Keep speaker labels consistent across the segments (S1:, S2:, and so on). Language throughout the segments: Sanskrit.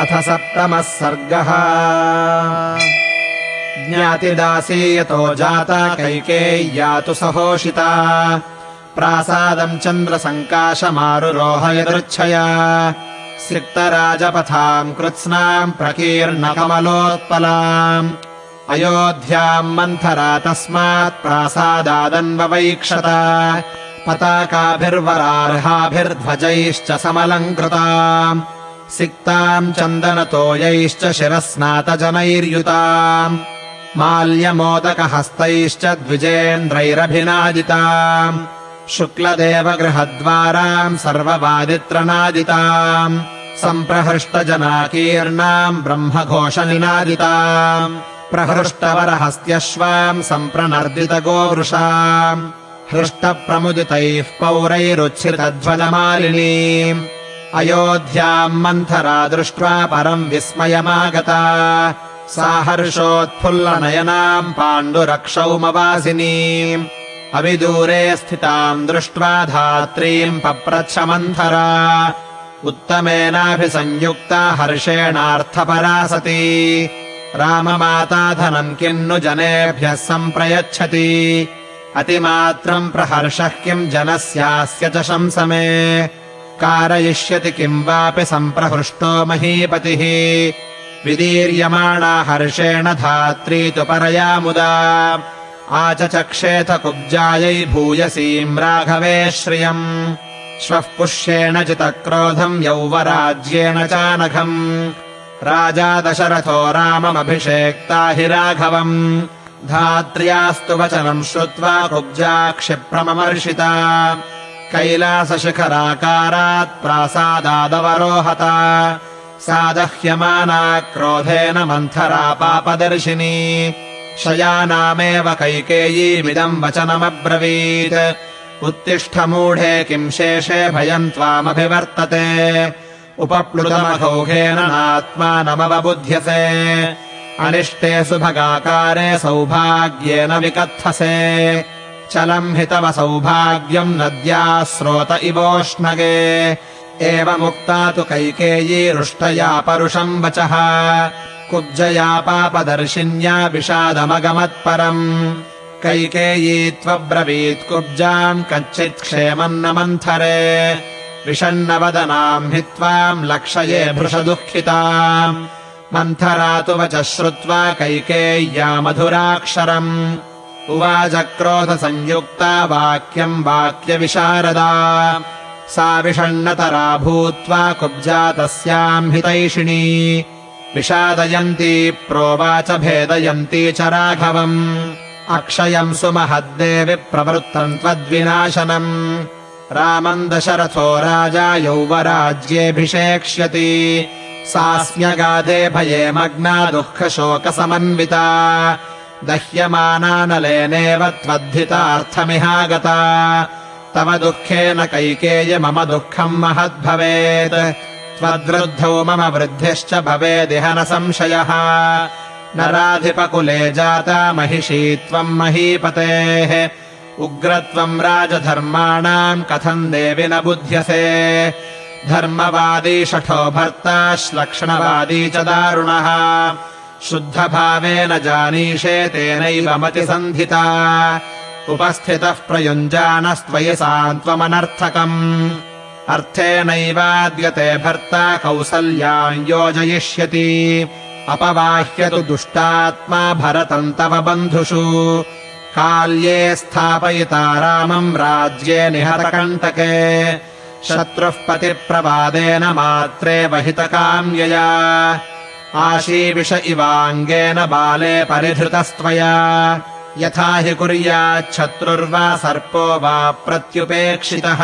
S1: अथ सप्तमः सर्गः। ज्ञातिदासीयतो जाता कैकेय्या तु सहोषिता। प्रासादम् चन्द्रसङ्काशमारुरोहयदृच्छया। सिक्तराजपथाम् कृत्स्नाम् प्रकीर्णकमलोत्पलाम्। अयोध्याम् मन्थरा तस्मात् प्रासादादन्ववैक्षत। पताकाभिर्वरार्हाभिर्ध्वजैश्च समलङ्कृता सिक्ताम् चन्दनतोयैश्च शिरस्नातजनैर्युताम् माल्यमोदकहस्तैश्च द्विजेन्द्रैरभिनादिताम् शुक्लदेवगृहद्वाराम् सर्ववादित्रनादिताम् सम्प्रहृष्टजनाकीर्णाम् ब्रह्मघोषनिनादिताम् प्रहृष्टवरहस्त्यश्वाम् सम्प्रनर्दितगोवृषाम् हृष्टप्रमुदितैः पौरैरुच्छ्रितध्वजमालिनीम् अयोध्याम् मन्थरा दृष्ट्वा परम् विस्मयमागता। सा हर्षोत्फुल्लनयनाम् पाण्डुरक्षौमवासिनीम्। अविदूरे स्थिताम् दृष्ट्वा धात्रीम् पप्रच्छमन्थरा उत्तमेनाभिसंयुक्ता हर्षेणार्थपरा सती राममाताधनम् किन्नु जनेभ्यः सम्प्रयच्छति। अतिमात्रम् प्रहर्षः किम् जनस्यास्य च शंसमे कारयिष्यति किम् वापि सम्प्रहृष्टो महीपतिः। विदीर्यमाणा हर्षेण धात्री तु परया मुदा। आचचक्षेथ कुब्जायै भूयसीम् राघवे श्रियम्। श्वः पुष्येण जितक्रोधम् यौवराज्येण चानघम्। राजा दशरथो राममभिषेक्ता हि राघवम्। धात्र्यास्तु वचनम् श्रुत्वा कुब्जा क्षिप्रममर्षिता कैलासशिखराकारात् प्रासादादवरोहता। सा दह्यमाना क्रोधेन मन्थरा पापदर्शिनी। शयानामेव कैकेयीमिदम् वचनमब्रवीत्। उत्तिष्ठमूढे किम् शेषे भयम् त्वामभिवर्तते। उपप्लुतमघौघेन नात्मानमवबुध्यसे। अनिष्टे सुभगाकारे सौभाग्येन विकत्थसे चलम् हि तव सौभाग्यम् नद्याः स्रोत इवोष्णगे। एवमुक्ता तु कैकेयी रुष्टया परुषम् वचः। कुब्जया पापदर्शिन्या विषादमगमत्परम्। कैकेयी त्वब्रवीत् कुब्जाम् कच्चित् क्षेमम् न मन्थरे। विषण्णवदनाम् हि त्वाम् लक्षये भृशदुःखिताम्। मन्थरा तु वचः श्रुत्वा कैकेय्या मधुराक्षरम् उवाचक्रोधसंयुक्ता वाक्यम् वाक्यविशारदा। सा विषण्णतरा भूत्वा कुब्जा तस्याम् हितैषिणी। विषादयन्ती प्रोवाच भेदयन्ती च राघवम्। अक्षयम् सुमहद्देवि प्रवृत्तम् त्वद्विनाशनम्। रामम् दशरथो राजा यौवराज्येऽभिषेक्ष्यति। सास्म्यगाधे भये मग्ना दुःखशोकसमन्विता दह्यमानानलेनेव त्वद्धितार्थमिहागता। तव दुःखेन कैकेय मम दुःखम् महद्भवेत्। त्वद्वृद्धौ मम वृद्धिश्च भवेदिह न संशयः। नराधिपकुले जाता महिषी त्वम् महीपतेः। उग्रत्वम् राजधर्माणाम् कथम् देवि न बुध्यसे। धर्मवादी शठो भर्ता श्लक्ष्णवादी च दारुणः शुद्धभावेन जानीषे तेनैव मतिसन्धिता। उपस्थितः प्रयुञ्जानस्त्वयि सान्त्वमनर्थकम्। अर्थेनैवाद्यते भर्ता कौसल्याम् योजयिष्यति। अपवाह्यतु दुष्टात्मा भरतम् तव बन्धुषु। काल्ये स्थापयिता रामम् राज्ये निहतकण्टके। शत्रुः पतिप्रवादेन मात्रे वहितकाम्यया आशीविष इवाङ्गेन बाले परिधृतस्त्वया। यथा हि कुर्याच्छत्रुर्वा सर्पो वा प्रत्युपेक्षितः।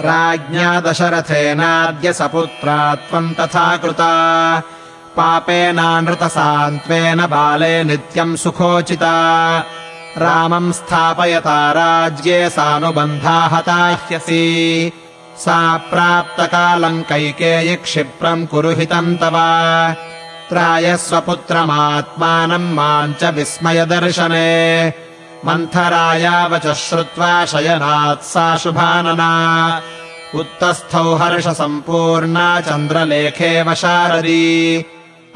S1: राज्ञा दशरथेनाद्य सपुत्रा त्वम् तथा कृता। पापेनानृतसान्त्वेन बाले नित्यम् सुखोचिता। रामम् स्थापयता राज्ये सानुबन्धा हता ह्यसि सा प्राप्तकालम् कैकेयि क्षिप्रम् कुरुहितम् तव त्रायस्वपुत्रमात्मानम् माम् च विस्मयदर्शने। मन्थराया श्रुत्वा शयनात् सा शुभानना। उत्तस्थौ हर्षसम्पूर्णा चन्द्रलेखेव शारदी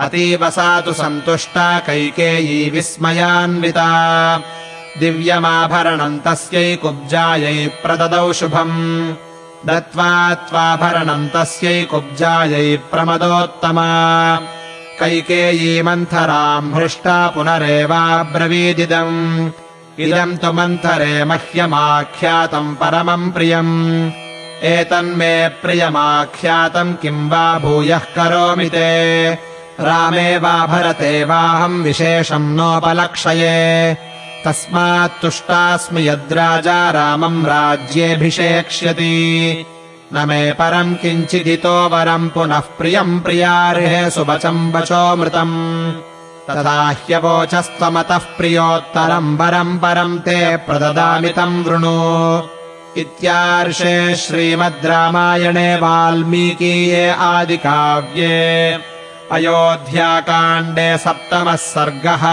S1: अतीव सा तु सन्तुष्टा कैकेयी विस्मयान्विता। दिव्यमाभरणम् तस्यै कुब्जायै प्रददौ शुभम्। दत्त्वा त्वाभरणम् तस्यै कुब्जायै प्रमदोत्तमा कैकेयी मन्थराम् हृष्टा पुनरेवाब्रवीदिदम्। इदम् तु मन्थरे मह्यमाख्यातम् परमम् प्रियम्। एतन्मे प्रियमाख्यातम् किम् वा भूयः करोमि ते। रामे वा भरते वाहम् विशेषम् नोपलक्षये। तस्मात् तुष्टास्मि यद्राजा रामम् राज्येऽभिषेक्ष्यति न मे परम् किञ्चिदितो वरम् पुनः प्रियम् प्रियार्हे सुवचम् वचोऽमृतम् तथा ह्यवोचस्त्वमतः प्रियोत्तरम् वरम् परम् ते प्रददामि तम् वृणु। इत्यार्षे श्रीमद् रामायणे वाल्मीकीये आदिकाव्ये अयोध्याकाण्डे सप्तमः सर्गः